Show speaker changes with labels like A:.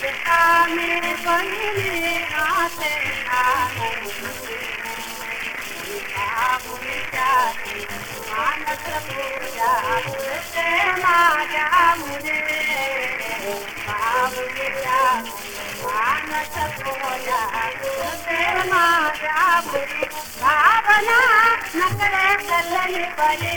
A: पडणे आले आनंद मानस पूजा माझ्या मुले बाबुल्या मानस पूजा ते माझ्या मुली भावना नकरे चलनी पडे